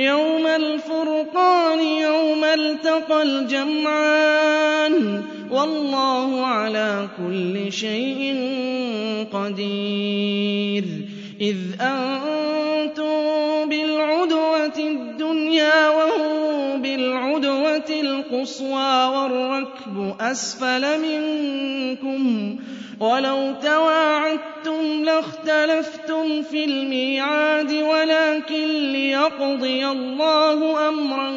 يوم الفرقان يوم التقى الجمعان والله على كل شيء قدير إذ أنتم بالعدوة الدنيا وهو بالعدوة القصوى والركب أسفل منكم ولو تواعدتم لاختلفتم في الميعاد ولكن ليقضي الله أمرا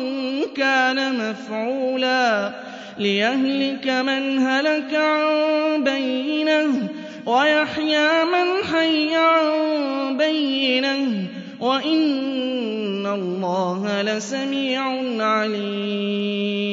كان مفعولا ليهلك من هلك عن بينه ويحيى من حي عن بينه وإن الله لسميع عليم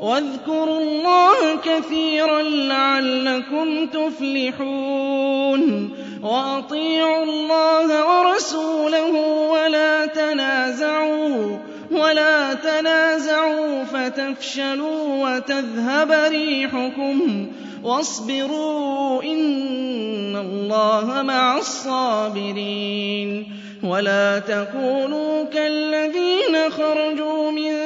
واذكروا الله كثيرا لعلكم تفلحون. وأطيعوا الله ورسوله ولا تنازعوا ولا تنازعوا فتفشلوا وتذهب ريحكم. واصبروا إن الله مع الصابرين. ولا تكونوا كالذين خرجوا من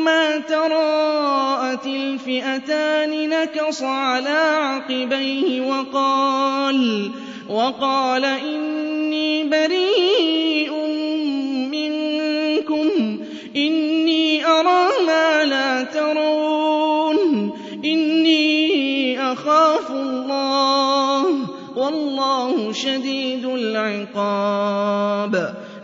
فلما تراءت الفئتان نكص على عقبيه وقال وقال إني بريء منكم إني أرى ما لا ترون إني أخاف الله والله شديد العقاب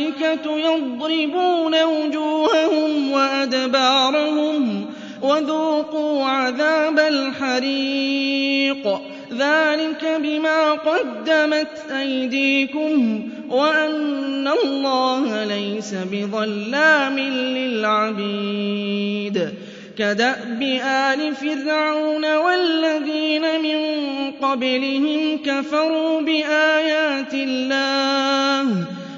الْمَلَائِكَةُ يَضْرِبُونَ وُجُوهَهُمْ وَأَدْبَارَهُمْ وَذُوقُوا عَذَابَ الْحَرِيقِ. ذَلِكَ بِمَا قَدَّمَتْ أَيْدِيكُمْ وَأَنَّ اللَّهَ لَيْسَ بِظَلَّامٍ لِلْعَبِيدِ. كَدَأْبِ آلِ فِرْعَوْنَ وَالَّذِينَ مِنْ قَبْلِهِمْ كَفَرُوا بِآيَاتِ اللَّهِ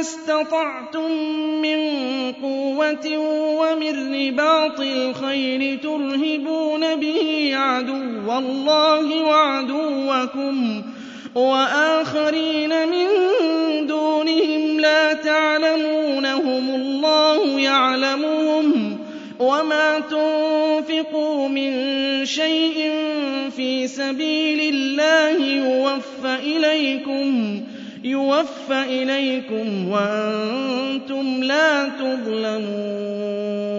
اسْتَطَعْتُم مِّن قُوَّةٍ وَمِن رِّبَاطِ الْخَيْلِ تُرْهِبُونَ بِهِ عَدُوَّ اللَّهِ وَعَدُوَّكُمْ وَآخَرِينَ مِن دُونِهِمْ لَا تَعْلَمُونَهُمُ اللَّهُ يَعْلَمُهُمْ وَمَا تُنفِقُوا مِن شَيْءٍ فِي سَبِيلِ اللَّهِ يُوَفَّ إِلَيْكُمْ يُوَفَّ إليكم وأنتم لا تظلمون